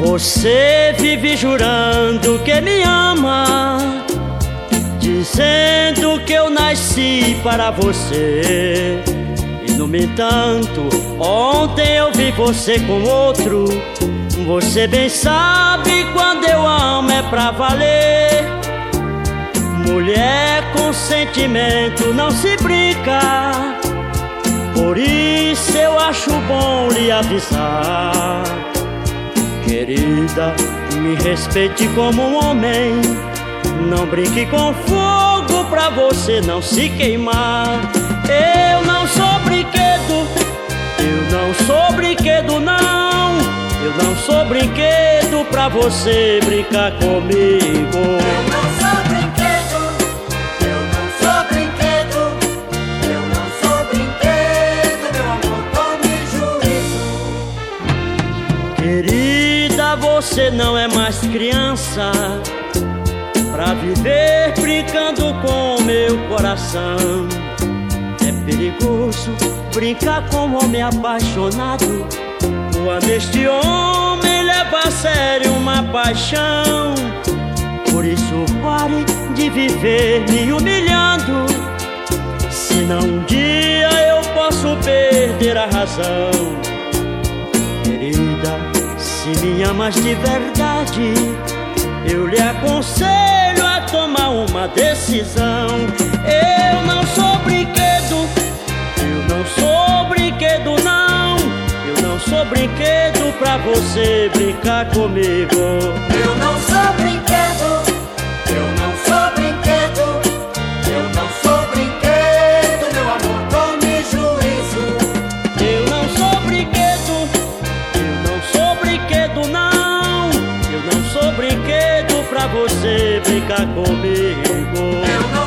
Você vive jurando que me ama, dizendo que eu nasci para você. E no entanto, ontem eu vi você com outro. Você bem sabe quando eu amo é pra valer. Mulher com sentimento não se brinca. Por isso eu acho bom lhe avisar. Querida, me respeite como um homem. Não brinque com fogo pra você não se queimar. Eu não sou brinquedo, eu não sou brinquedo, não. Eu não sou brinquedo pra você brincar comigo. Você não é mais criança pra viver brincando com meu coração. É perigoso brincar com um homem apaixonado. Quando este homem leva a sério uma paixão. Por isso pare de viver me humilhando. Senão um dia eu posso perder a razão. Se me amas de verdade, eu lhe aconselho a tomar uma decisão. Eu não sou brinquedo, eu não sou brinquedo, não. Eu não sou brinquedo pra você brincar comigo. Eu não sou brinquedo, você brincar comigo.